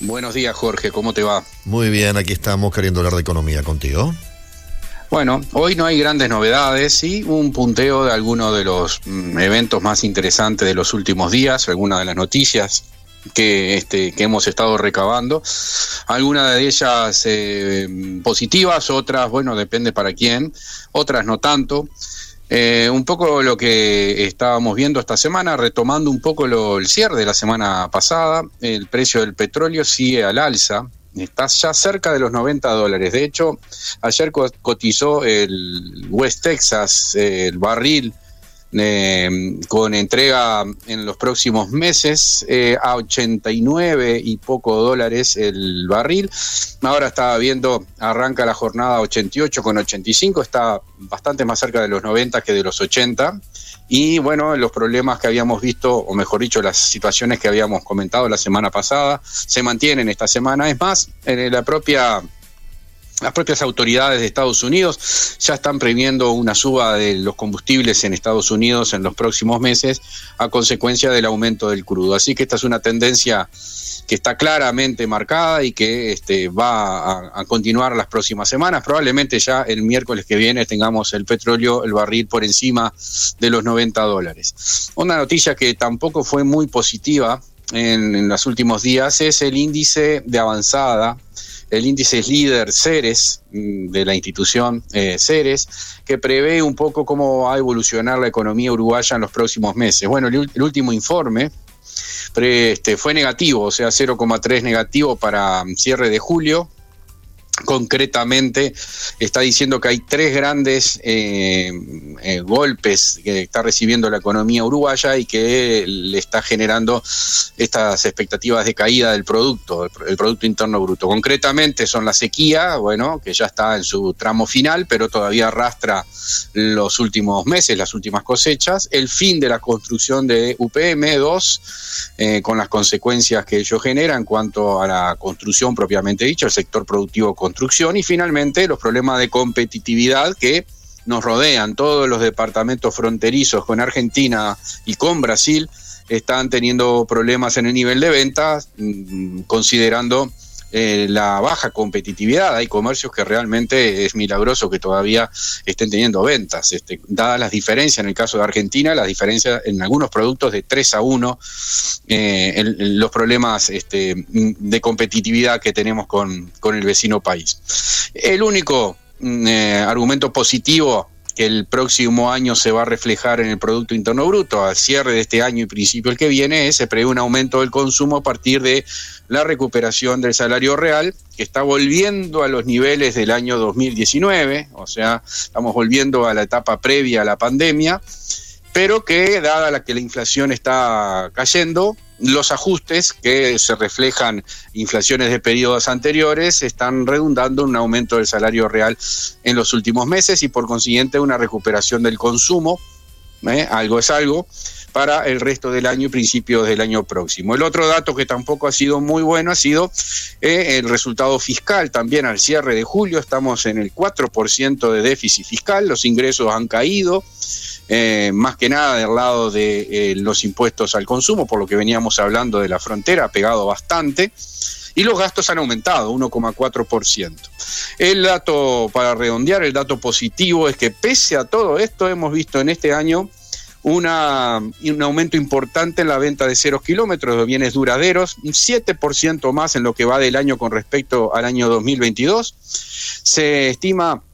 Buenos días, Jorge, ¿cómo te va? Muy bien, aquí estamos queriendo hablar de economía contigo. Bueno, hoy no hay grandes novedades, y un punteo de algunos de los mm, eventos más interesantes de los últimos días, algunas de las noticias que, este, que hemos estado recabando. Algunas de ellas eh, positivas, otras, bueno, depende para quién, otras no tanto. Eh, un poco lo que estábamos viendo esta semana, retomando un poco lo, el cierre de la semana pasada, el precio del petróleo sigue al alza, está ya cerca de los 90 dólares. De hecho, ayer cotizó el West Texas, el barril eh, con entrega en los próximos meses eh, a 89 y poco dólares el barril. Ahora estaba viendo, arranca la jornada 88 con 85, está bastante más cerca de los 90 que de los 80. Y bueno, los problemas que habíamos visto, o mejor dicho, las situaciones que habíamos comentado la semana pasada, se mantienen esta semana. Es más, en la propia las propias autoridades de Estados Unidos ya están previendo una suba de los combustibles en Estados Unidos en los próximos meses a consecuencia del aumento del crudo. Así que esta es una tendencia que está claramente marcada y que este, va a, continuar las próximas semanas. Probablemente ya el miércoles que viene tengamos el petróleo, el barril por encima de los 90 dólares. Una noticia que tampoco fue muy positiva en, en los últimos días es el índice de avanzada el índice líder CERES, mm, de la institución eh, CERES, que prevé un poco cómo va a evolucionar la economía uruguaya en los próximos meses. Bueno, el, último informe este, fue negativo, o sea, 0,3 negativo para mm, cierre de julio, concretamente está diciendo que hay tres grandes eh, eh, golpes que está recibiendo la economía uruguaya y que le está generando estas expectativas de caída del producto, el Producto Interno Bruto. Concretamente son la sequía, bueno, que ya está en su tramo final, pero todavía arrastra los últimos meses, las últimas cosechas, el fin de la construcción de UPM2, eh, con las consecuencias que ello genera en cuanto a la construcción propiamente dicho, el sector productivo construcción y finalmente los problemas de competitividad que nos rodean. Todos los departamentos fronterizos con Argentina y con Brasil están teniendo problemas en el nivel de ventas, mm, considerando eh, la baja competitividad. Hay comercios que realmente es milagroso que todavía estén teniendo ventas. Este, dadas las diferencias, en el caso de Argentina, las diferencias en algunos productos de 3 a 1, eh, los problemas este, de competitividad que tenemos con, el vecino país. El único mm, eh, argumento positivo el próximo año se va a reflejar en el Producto Interno Bruto. Al cierre de este año y principio el que viene, se prevé un aumento del consumo a partir de la recuperación del salario real, que está volviendo a los niveles del año 2019, o sea, estamos volviendo a la etapa previa a la pandemia, pero que dada la que la inflación está cayendo, los ajustes que se reflejan inflaciones de periodos anteriores están redundando en un aumento del salario real en los últimos meses y por consiguiente una recuperación del consumo, ¿eh? algo es algo, para el resto del año y principios del año próximo. El otro dato que tampoco ha sido muy bueno ha sido eh, el resultado fiscal. También al cierre de julio estamos en el 4% de déficit fiscal, los ingresos han caído. Eh, más que nada del lado de eh, los impuestos al consumo, por lo que veníamos hablando de la frontera, ha pegado bastante, y los gastos han aumentado 1,4%. El dato, para redondear, el dato positivo es que pese a todo esto, hemos visto en este año un aumento importante en la venta de ceros kilómetros de bienes duraderos, un 7% más en lo que va del año con respecto al año 2022. Se estima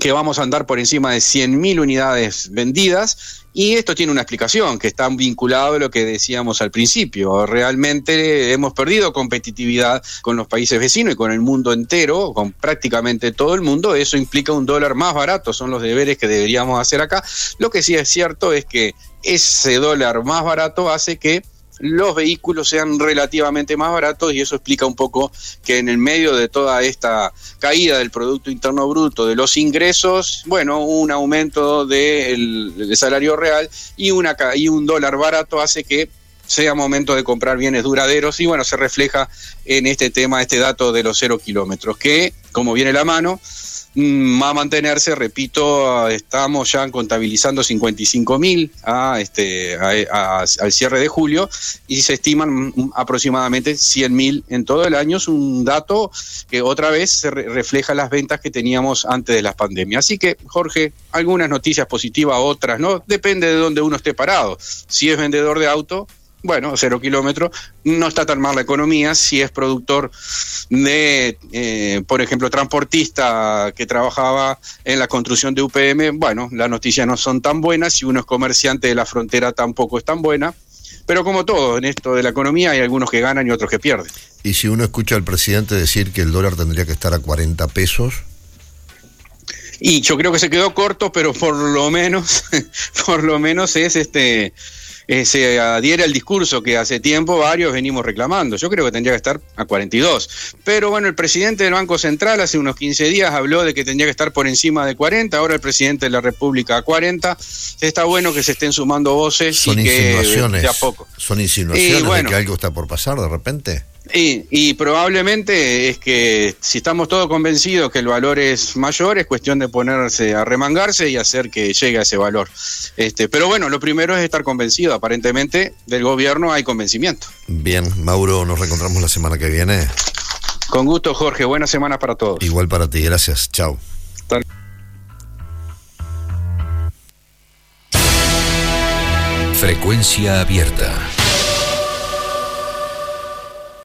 que vamos a andar por encima de 100.000 unidades vendidas y esto tiene una explicación que está vinculado a lo que decíamos al principio. Realmente hemos perdido competitividad con los países vecinos y con el mundo entero, con prácticamente todo el mundo. Eso implica un dólar más barato, son los deberes que deberíamos hacer acá. Lo que sí es cierto es que ese dólar más barato hace que los vehículos sean relativamente más baratos y eso explica un poco que en el medio de toda esta caída del Producto Interno Bruto, de los ingresos, bueno, un aumento del salario real y, una, y un dólar barato hace que sea momento de comprar bienes duraderos y bueno, se refleja en este tema, este dato de los cero kilómetros, que como viene la mano, va a mantenerse, repito, estamos ya contabilizando 55 mil este, al cierre de julio y se estiman aproximadamente 100 mil en todo el año. Es un dato que otra vez se refleja las ventas que teníamos antes de la pandemia. Así que, Jorge, algunas noticias positivas, otras no, depende de dónde uno esté parado. Si es vendedor de auto, bueno, cero kilómetros, no está tan mal la economía. Si es productor de, eh, por ejemplo, transportista que trabajaba en la construcción de UPM, bueno, las noticias no son tan buenas. Si uno es comerciante de la frontera, tampoco es tan buena. Pero como todo, en esto de la economía hay algunos que ganan y otros que pierden. Y si uno escucha al presidente decir que el dólar tendría que estar a 40 pesos. Y yo creo que se quedó corto, pero por lo menos, por lo menos es este eh, se adhiere al discurso que hace tiempo varios venimos reclamando. Yo creo que tendría que estar a 42. Pero bueno, el presidente del Banco Central hace unos 15 días habló de que tendría que estar por encima de 40, ahora el presidente de la República a 40. Está bueno que se estén sumando voces son y insinuaciones, a poco. Son insinuaciones de que algo está por pasar de repente. Y, y, probablemente es que si estamos todos convencidos que el valor es mayor, es cuestión de ponerse a remangarse y hacer que llegue a ese valor. Este, pero bueno, lo primero es estar convencido. Aparentemente del gobierno hay convencimiento. Bien, Mauro, nos reencontramos la semana que viene. Con gusto, Jorge. Buena semana para todos. Igual para ti, gracias. Chao. Frecuencia abierta.